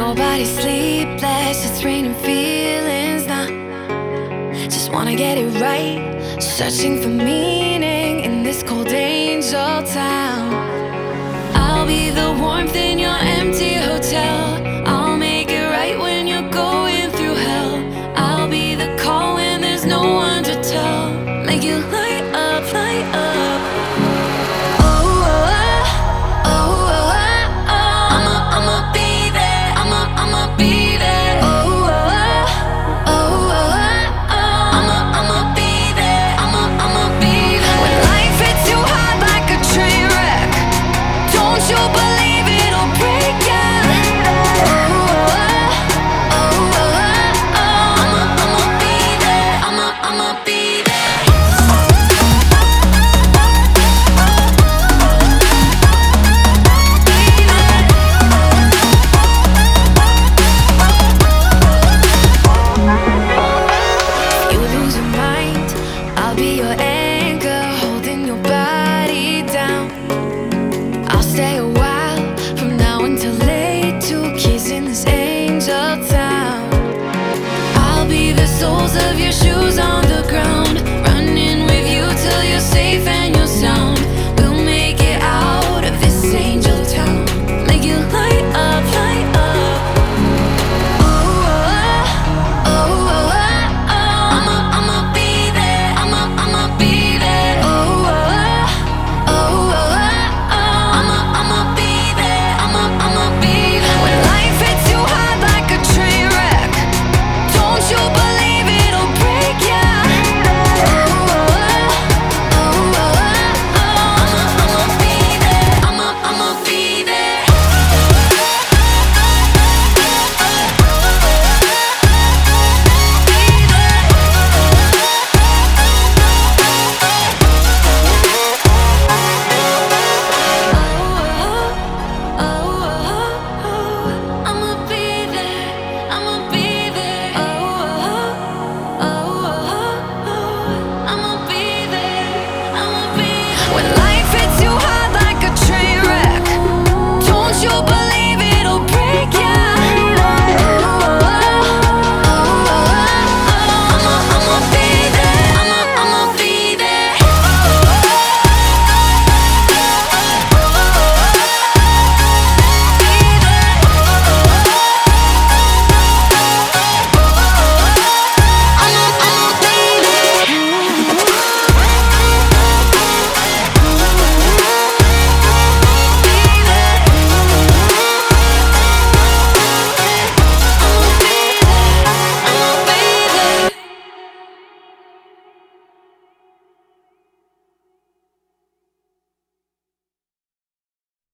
Nobody's sleepless, it's raining feelings now. Just wanna get it right, searching for meaning in this cold angel town. I'll be the warmth in your empty hotel. shoes on the ground.